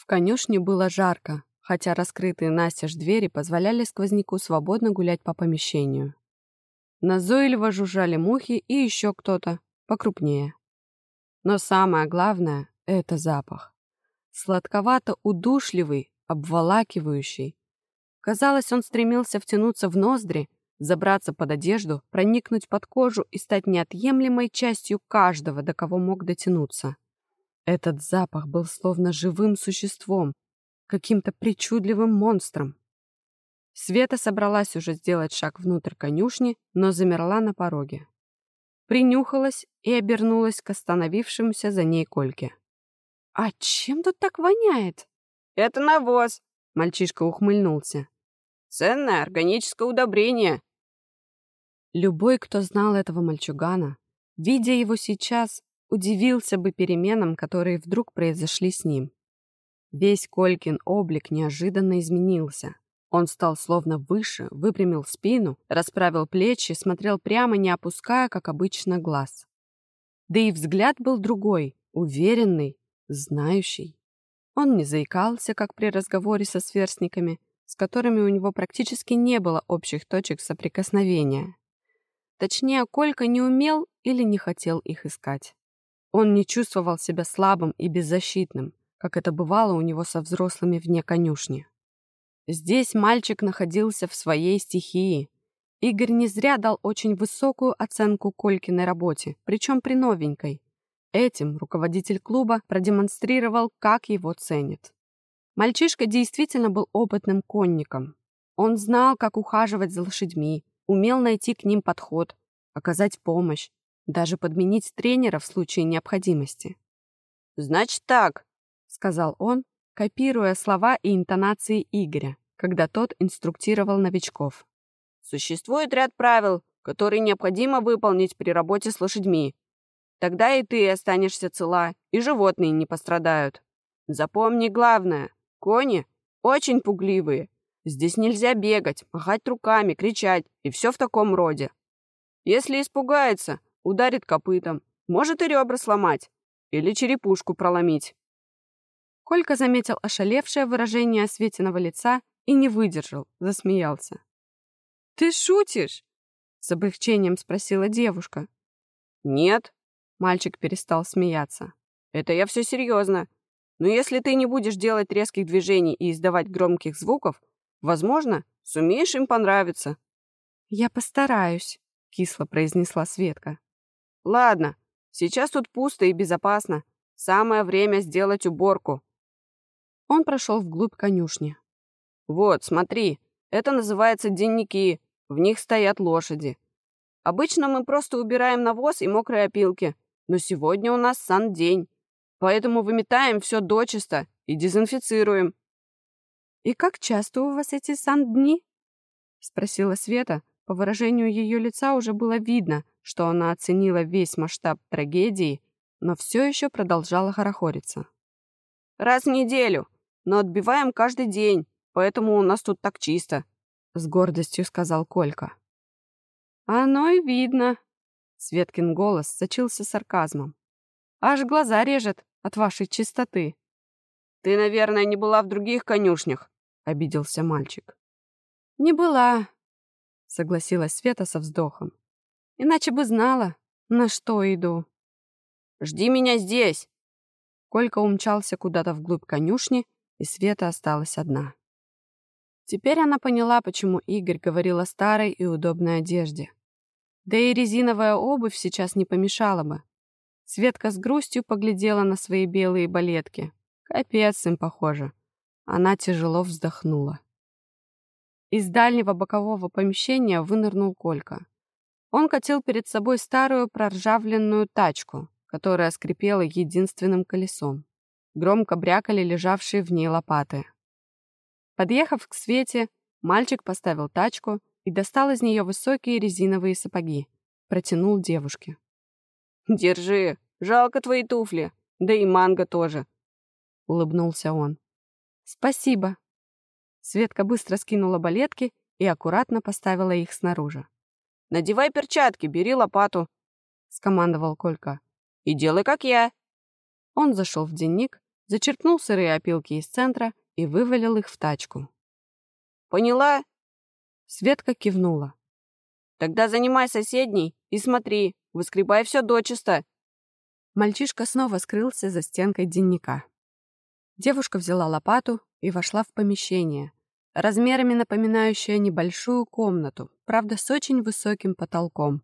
В конюшне было жарко, хотя раскрытые настежь двери позволяли сквозняку свободно гулять по помещению. Назойливо жужжали мухи и еще кто-то покрупнее. Но самое главное — это запах. Сладковато-удушливый, обволакивающий. Казалось, он стремился втянуться в ноздри, забраться под одежду, проникнуть под кожу и стать неотъемлемой частью каждого, до кого мог дотянуться. Этот запах был словно живым существом, каким-то причудливым монстром. Света собралась уже сделать шаг внутрь конюшни, но замерла на пороге принюхалась и обернулась к остановившемуся за ней Кольке. «А чем тут так воняет?» «Это навоз», — мальчишка ухмыльнулся. «Ценное органическое удобрение». Любой, кто знал этого мальчугана, видя его сейчас, удивился бы переменам, которые вдруг произошли с ним. Весь Колькин облик неожиданно изменился. Он стал словно выше, выпрямил спину, расправил плечи, смотрел прямо, не опуская, как обычно, глаз. Да и взгляд был другой, уверенный, знающий. Он не заикался, как при разговоре со сверстниками, с которыми у него практически не было общих точек соприкосновения. Точнее, Колька не умел или не хотел их искать. Он не чувствовал себя слабым и беззащитным, как это бывало у него со взрослыми вне конюшни. Здесь мальчик находился в своей стихии. Игорь не зря дал очень высокую оценку Колькиной работе, причем при новенькой. Этим руководитель клуба продемонстрировал, как его ценят. Мальчишка действительно был опытным конником. Он знал, как ухаживать за лошадьми, умел найти к ним подход, оказать помощь, даже подменить тренера в случае необходимости. «Значит так», — сказал он, копируя слова и интонации Игоря когда тот инструктировал новичков. «Существует ряд правил, которые необходимо выполнить при работе с лошадьми. Тогда и ты останешься цела, и животные не пострадают. Запомни главное. Кони очень пугливые. Здесь нельзя бегать, махать руками, кричать и все в таком роде. Если испугается, ударит копытом, может и ребра сломать или черепушку проломить. Колька заметил ошалевшее выражение Светиного лица и не выдержал, засмеялся. «Ты шутишь?» — с облегчением спросила девушка. «Нет», — мальчик перестал смеяться. «Это я все серьезно. Но если ты не будешь делать резких движений и издавать громких звуков, возможно, сумеешь им понравиться». «Я постараюсь», — кисло произнесла Светка. «Ладно, сейчас тут пусто и безопасно. Самое время сделать уборку». Он прошел вглубь конюшни. Вот, смотри, это называется денники. В них стоят лошади. Обычно мы просто убираем навоз и мокрые опилки, но сегодня у нас сан-день, поэтому выметаем все дочисто и дезинфицируем. «И как часто у вас эти сан-дни?» — спросила Света. По выражению ее лица уже было видно, что она оценила весь масштаб трагедии, но все еще продолжала хорохориться. «Раз в неделю, но отбиваем каждый день поэтому у нас тут так чисто», — с гордостью сказал Колька. «Оно и видно», — Светкин голос сочился сарказмом. «Аж глаза режет от вашей чистоты». «Ты, наверное, не была в других конюшнях», — обиделся мальчик. «Не была», — согласилась Света со вздохом. «Иначе бы знала, на что иду». «Жди меня здесь!» Колька умчался куда-то вглубь конюшни, и Света осталась одна. Теперь она поняла, почему Игорь говорил о старой и удобной одежде. Да и резиновая обувь сейчас не помешала бы. Светка с грустью поглядела на свои белые балетки. Капец им, похоже. Она тяжело вздохнула. Из дальнего бокового помещения вынырнул Колька. Он катил перед собой старую проржавленную тачку, которая скрипела единственным колесом. Громко брякали лежавшие в ней лопаты. Подъехав к Свете, мальчик поставил тачку и достал из нее высокие резиновые сапоги. Протянул девушке. «Держи, жалко твои туфли, да и манго тоже», — улыбнулся он. «Спасибо». Светка быстро скинула балетки и аккуратно поставила их снаружи. «Надевай перчатки, бери лопату», — скомандовал Колька. «И делай, как я». Он зашел в денник, зачерпнул сырые опилки из центра и вывалил их в тачку. «Поняла?» Светка кивнула. «Тогда занимай соседний и смотри, выскребай все дочисто». Мальчишка снова скрылся за стенкой денника. Девушка взяла лопату и вошла в помещение, размерами напоминающее небольшую комнату, правда, с очень высоким потолком.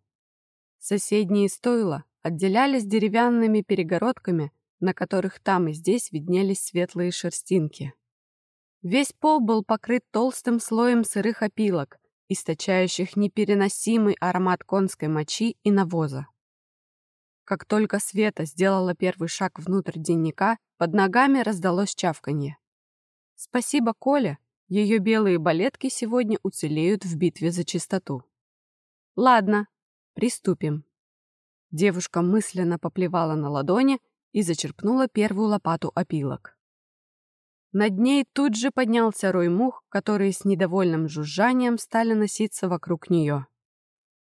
Соседние стойла отделялись деревянными перегородками, на которых там и здесь виднелись светлые шерстинки. Весь пол был покрыт толстым слоем сырых опилок, источающих непереносимый аромат конской мочи и навоза. Как только Света сделала первый шаг внутрь денника, под ногами раздалось чавканье. Спасибо Коле, ее белые балетки сегодня уцелеют в битве за чистоту. Ладно, приступим. Девушка мысленно поплевала на ладони и зачерпнула первую лопату опилок. Над ней тут же поднялся рой мух, которые с недовольным жужжанием стали носиться вокруг нее.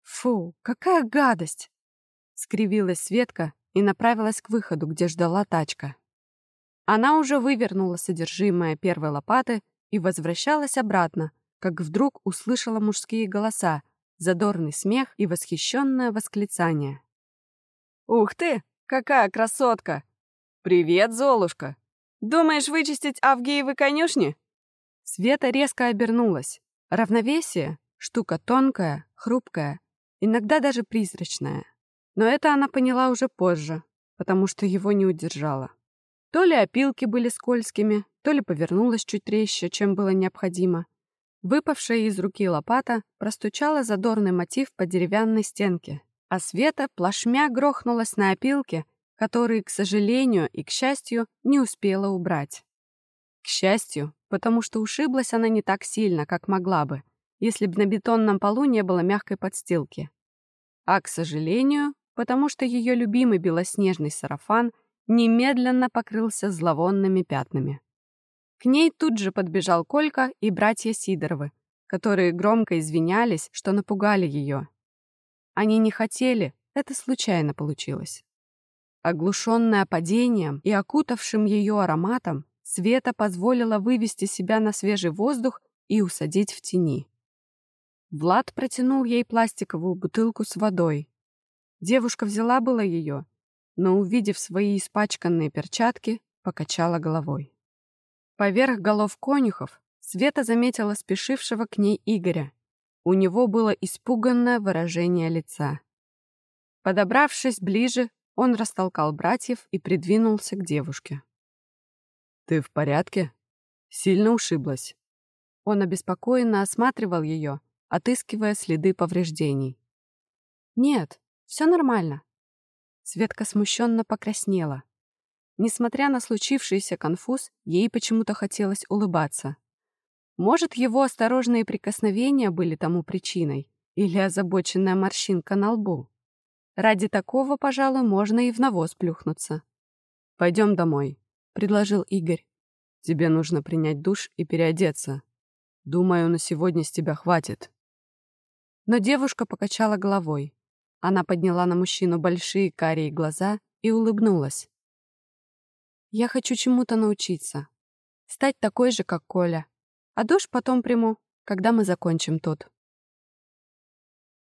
«Фу, какая гадость!» — скривилась Светка и направилась к выходу, где ждала тачка. Она уже вывернула содержимое первой лопаты и возвращалась обратно, как вдруг услышала мужские голоса, задорный смех и восхищенное восклицание. «Ух ты, какая красотка! Привет, Золушка! Думаешь вычистить Авгиевы конюшни?» Света резко обернулась. Равновесие — штука тонкая, хрупкая, иногда даже призрачная. Но это она поняла уже позже, потому что его не удержала. То ли опилки были скользкими, то ли повернулась чуть резче, чем было необходимо. Выпавшая из руки лопата простучала задорный мотив по деревянной стенке, а Света плашмя грохнулась на опилки, которые, к сожалению и к счастью, не успела убрать. К счастью, потому что ушиблась она не так сильно, как могла бы, если бы на бетонном полу не было мягкой подстилки. А, к сожалению, потому что ее любимый белоснежный сарафан немедленно покрылся зловонными пятнами. К ней тут же подбежал Колька и братья Сидоровы, которые громко извинялись, что напугали ее. Они не хотели, это случайно получилось. Оглушенная падением и окутавшим ее ароматом, Света позволила вывести себя на свежий воздух и усадить в тени. Влад протянул ей пластиковую бутылку с водой. Девушка взяла было ее, но, увидев свои испачканные перчатки, покачала головой. Поверх голов конюхов Света заметила спешившего к ней Игоря. У него было испуганное выражение лица. Подобравшись ближе, он растолкал братьев и придвинулся к девушке. «Ты в порядке? Сильно ушиблась?» Он обеспокоенно осматривал ее, отыскивая следы повреждений. «Нет, все нормально». Светка смущенно покраснела. Несмотря на случившийся конфуз, ей почему-то хотелось улыбаться. Может, его осторожные прикосновения были тому причиной, или озабоченная морщинка на лбу. Ради такого, пожалуй, можно и в навоз плюхнуться. «Пойдем домой», — предложил Игорь. «Тебе нужно принять душ и переодеться. Думаю, на сегодня с тебя хватит». Но девушка покачала головой. Она подняла на мужчину большие карие глаза и улыбнулась. «Я хочу чему-то научиться. Стать такой же, как Коля. А душ потом приму, когда мы закончим тут».